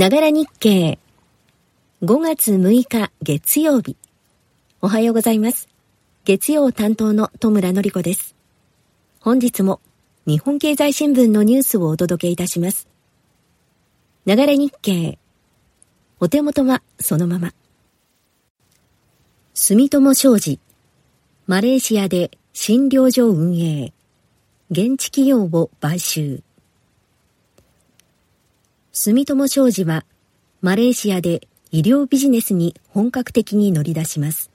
ながら日経。5月6日月曜日。おはようございます。月曜担当の戸村のり子です。本日も日本経済新聞のニュースをお届けいたします。ながら日経。お手元はそのまま。住友商事。マレーシアで診療所運営。現地企業を買収。住友商事は、マレーシアで医療ビジネスに本格的に乗り出します。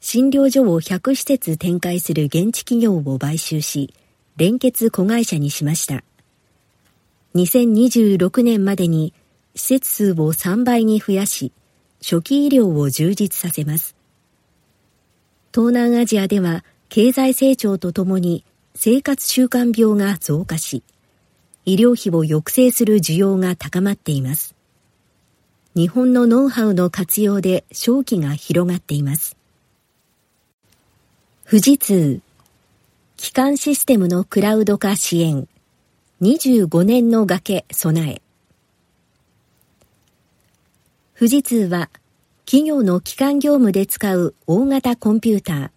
診療所を100施設展開する現地企業を買収し、連結子会社にしました。2026年までに施設数を3倍に増やし、初期医療を充実させます。東南アジアでは経済成長とともに生活習慣病が増加し、医療費を抑制する需要が高まっています。日本のノウハウの活用で商機が広がっています。富士通、基幹システムのクラウド化支援、25年の崖備え。富士通は、企業の基幹業務で使う大型コンピューター、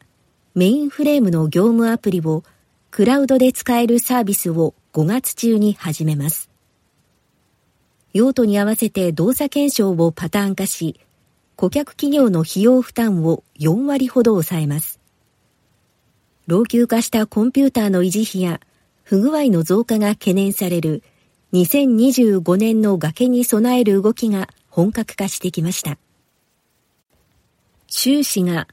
メインフレームの業務アプリをクラウドで使えるサービスを5月中に始めます。用途に合わせて動作検証をパターン化し、顧客企業の費用負担を4割ほど抑えます。老朽化したコンピューターの維持費や不具合の増加が懸念される2025年の崖に備える動きが本格化してきました。習氏が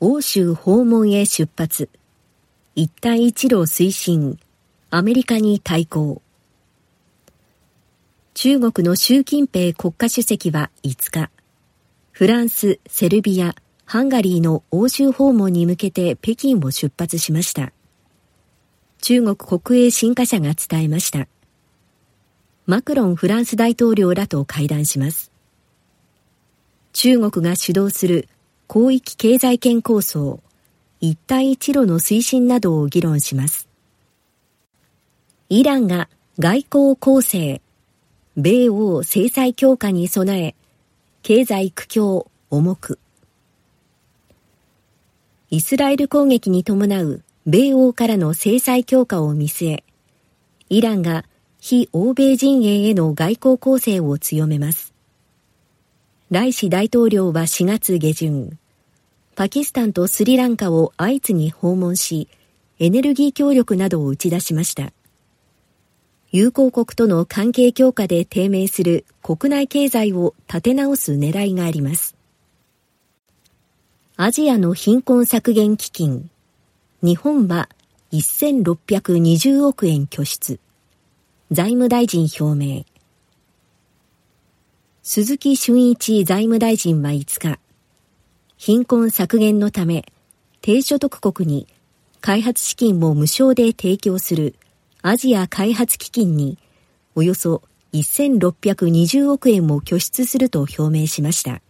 欧州訪問へ出発。一帯一路推進。アメリカに対抗。中国の習近平国家主席は5日、フランス、セルビア、ハンガリーの欧州訪問に向けて北京を出発しました。中国国営新華社が伝えました。マクロンフランス大統領らと会談します。中国が主導する広域経済圏構想、一帯一路の推進などを議論します。イランが外交攻勢、米欧制裁強化に備え、経済苦境重く。イスラエル攻撃に伴う米欧からの制裁強化を見据え、イランが非欧米陣営への外交攻勢を強めます。ライシ大統領は4月下旬、パキスタンとスリランカを相次ぎ訪問し、エネルギー協力などを打ち出しました。友好国との関係強化で低迷する国内経済を立て直す狙いがあります。アジアの貧困削減基金、日本は1620億円拠出、財務大臣表明。鈴木俊一財務大臣は5日、貧困削減のため、低所得国に開発資金を無償で提供するアジア開発基金におよそ1620億円を拠出すると表明しました。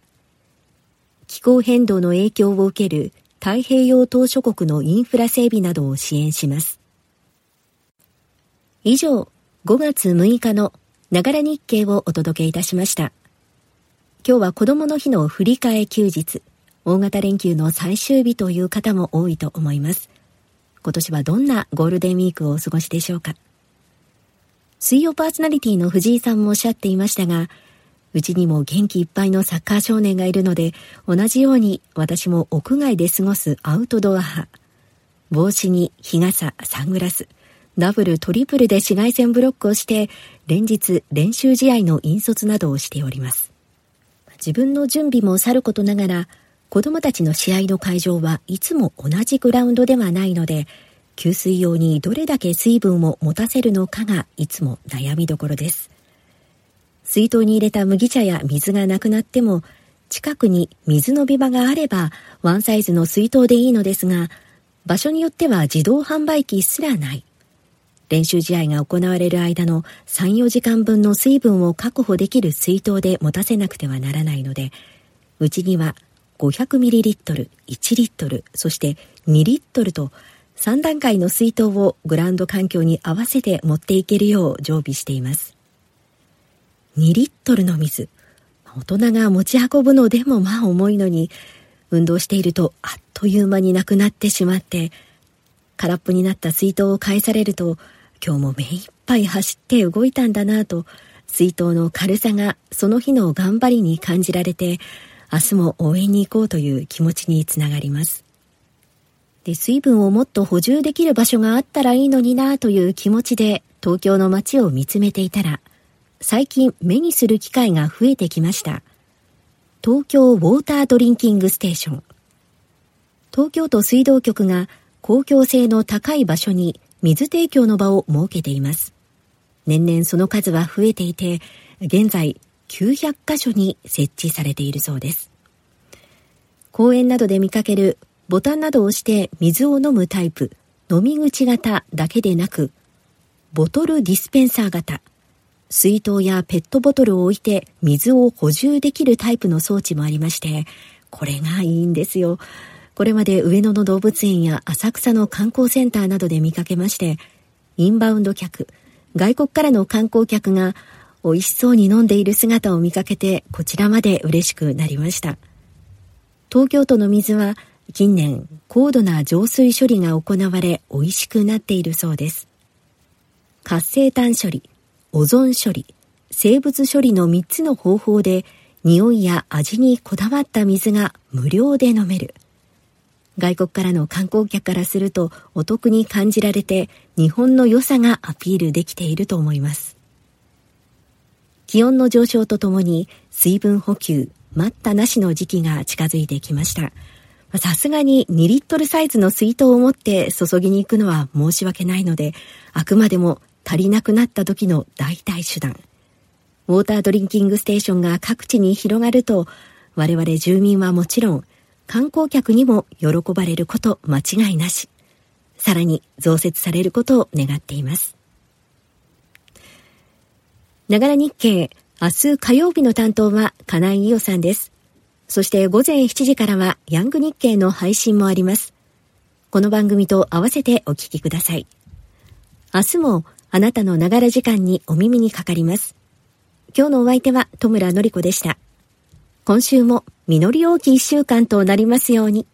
気候変動の影響を受ける太平洋島諸国のインフラ整備などを支援します。以上、5月6日のながら日経をお届けいたしました。今日は子供の日の振り替休日、大型連休の最終日という方も多いと思います。今年はどんなゴールデンウィークをお過ごしでしょうか水曜パーソナリティの藤井さんもおっしゃっていましたが、うちにも元気いっぱいのサッカー少年がいるので、同じように私も屋外で過ごすアウトドア派。帽子に日傘、サングラス、ダブル、トリプルで紫外線ブロックをして、連日練習試合の引率などをしております。自分の準備もさることながら、子供たちの試合の会場はいつも同じグラウンドではないので、給水用にどれだけ水分を持たせるのかがいつも悩みどころです。水筒に入れた麦茶や水がなくなっても、近くに水飲み場があればワンサイズの水筒でいいのですが、場所によっては自動販売機すらない。練習試合が行われる間の3、4時間分の水分を確保できる水筒で持たせなくてはならないので、うちには 500ml、1リットル、そして2リットルと3段階の水筒をグラウンド環境に合わせて持っていけるよう常備しています。2リットルの水。大人が持ち運ぶのでもまあ重いのに、運動しているとあっという間になくなってしまって、空っぽになった水筒を返されると、今日も目いっぱい走って動いたんだなぁと、水筒の軽さがその日の頑張りに感じられて、明日も応援に行こうという気持ちにつながります。で、水分をもっと補充できる場所があったらいいのになという気持ちで東京の街を見つめていたら、最近目にする機会が増えてきました。東京ウォータードリンキングステーション。東京都水道局が公共性の高い場所に水提供の場を設けています。年々その数は増えていて、現在900カ所に設置されているそうです。公園などで見かけるボタンなどを押して水を飲むタイプ、飲み口型だけでなく、ボトルディスペンサー型、水筒やペットボトルを置いて水を補充できるタイプの装置もありまして、これがいいんですよ。これまで上野の動物園や浅草の観光センターなどで見かけまして、インバウンド客、外国からの観光客が美味しそうに飲んでいる姿を見かけて、こちらまで嬉しくなりました。東京都の水は近年高度な浄水処理が行われ美味しくなっているそうです。活性炭処理、オゾン処理、生物処理の3つの方法で匂いや味にこだわった水が無料で飲める。外国からの観光客からするとお得に感じられて日本の良さがアピールできていると思います。気温の上昇とともに水分補給、待ったなしの時期が近づいてきました。さすがに2リットルサイズの水筒を持って注ぎに行くのは申し訳ないので、あくまでも足りなくなった時の代替手段。ウォータードリンキングステーションが各地に広がると、我々住民はもちろん、観光客にも喜ばれること間違いなし。さらに増設されることを願っています。ながら日経、明日火曜日の担当は金井伊代さんです。そして午前7時からはヤング日経の配信もあります。この番組と合わせてお聞きください。明日もあなたのながら時間にお耳にかかります。今日のお相手は戸村のり子でした。今週も実り多き一週間となりますように。